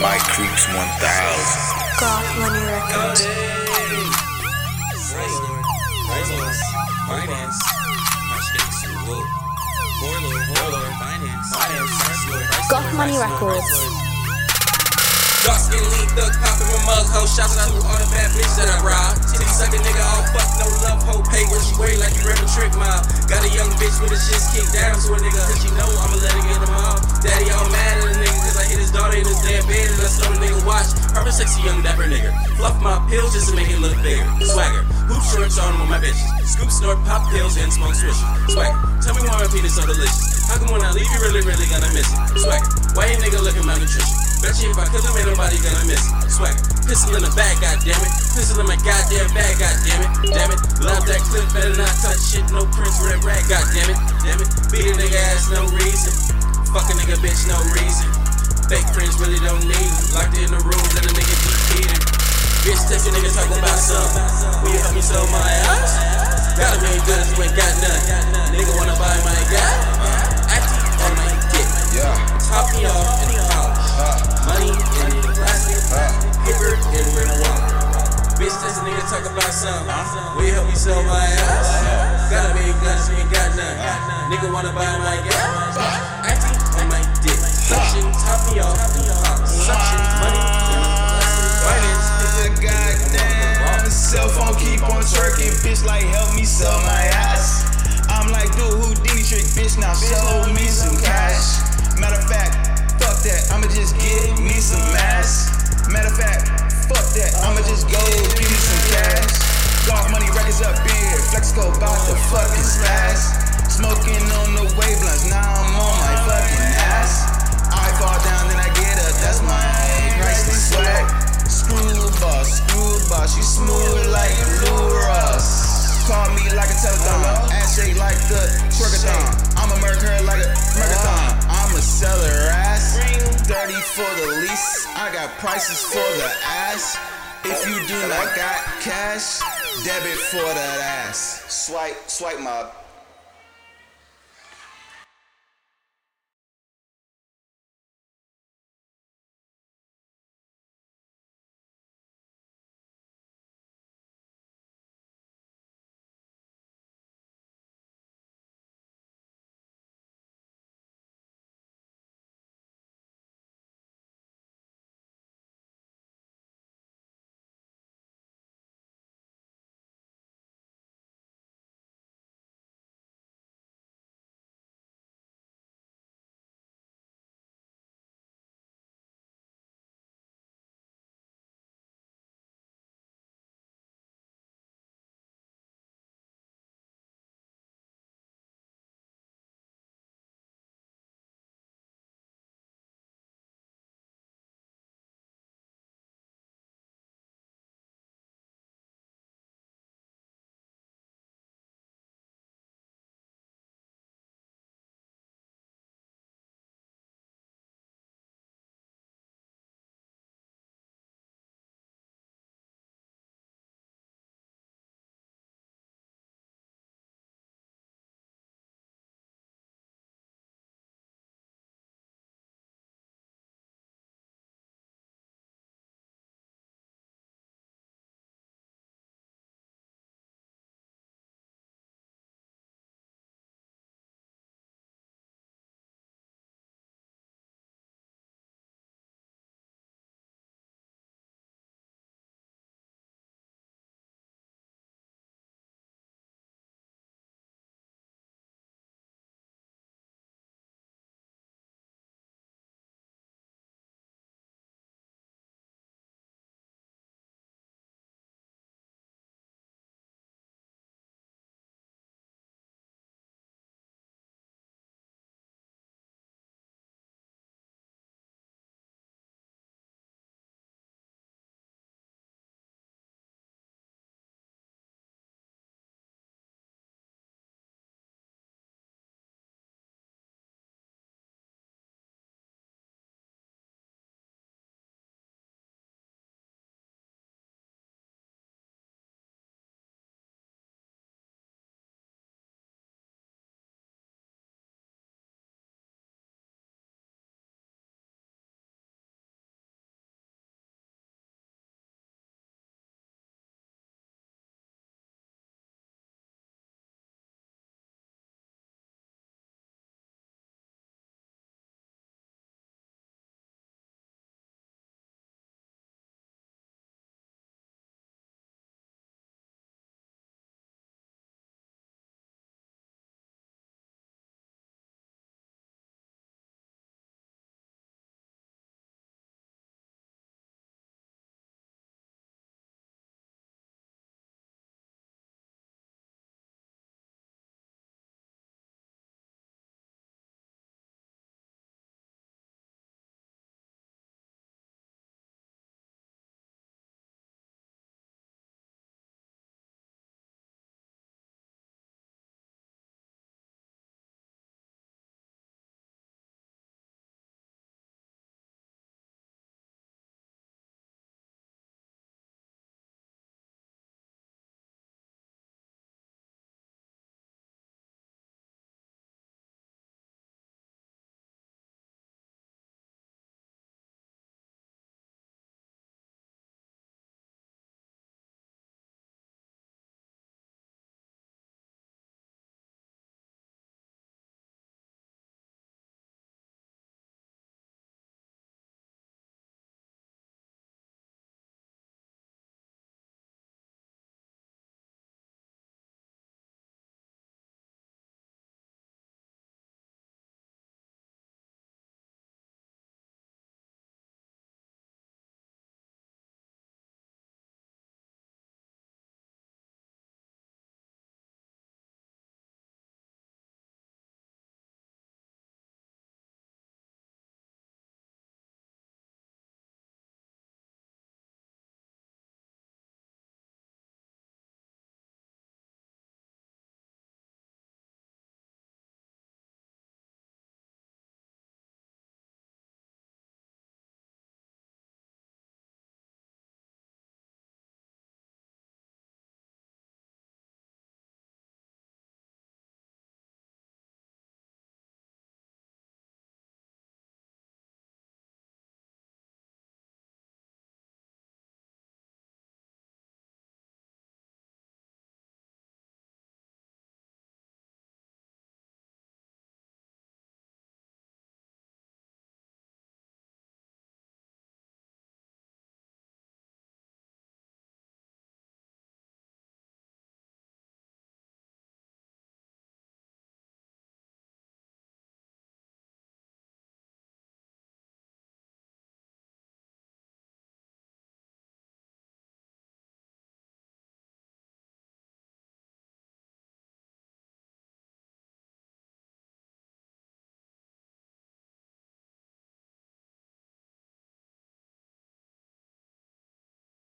My Creeps 1000. Goth Money Records. Finance. Finance. Goth Money Records. Dark skin, lean, thug, poppin' with mug ho. Shouts out to all the bad bitches that I rob. Titty suckin' nigga, all fuck, no love, ho. Pay what you weigh like you a trick mob. Got a young bitch with his shit kicked down to a nigga, cause you know I'ma let her get him off. Daddy all mad at a nigga, cause I hit his daughter in his damn bed and I stole a nigga watch. Perfect sexy young dapper nigga. Fluff my pills just to make it look bigger. Swagger. Hoop shorts on with my bitches. Scoop, snort, pop pills, and smoke swishes. Swagger. Tell me why my penis so delicious. How come when I leave you really, really gonna miss it? Swagger. Why you nigga looking my nutrition? Bet you if I kill him, ain't nobody gonna miss it. Swagger. Pistol in the bag, goddammit. Pistol in my goddamn bag, goddammit. Damn it. Love that clip, better not touch shit. No prince, red rag, goddammit. Damn it. Beat a nigga ass, no reason. Fuck a nigga, bitch, no reason. Fake friends really don't need them. Locked in the room, let a nigga keep feeding. Bitch, text a nigga talking about something. Will you help me sell my ass? Gotta be good if you ain't got none. Nigga wanna buy my guy? Acting on my dick. Yeah. Top me off and polish. Money in paper in red wallet. Bitch, this a nigga talk about something. We help me sell my ass? Gotta be good if you ain't got none. Nigga wanna buy my gas? Acting on my dick. Suction, top me off. Suction, money in plastic. Goddamn. Cell phone keep on twerking, bitch. Like, help me sell my ass. I'm like, do Houdini trick, bitch. Now show Some cash. Money records up to fucking. Smoking on the. Now I'm on my fucking ass. I fall down, then I get up. That's my swag. Screw boss, screw boss, smooth like. Call me like a ass shake like the. I'ma like a murkathon. I'ma sell her ass. 30 for the lease, I got prices for the ass. If you do not got cash, debit for that ass. Swipe, swipe mob.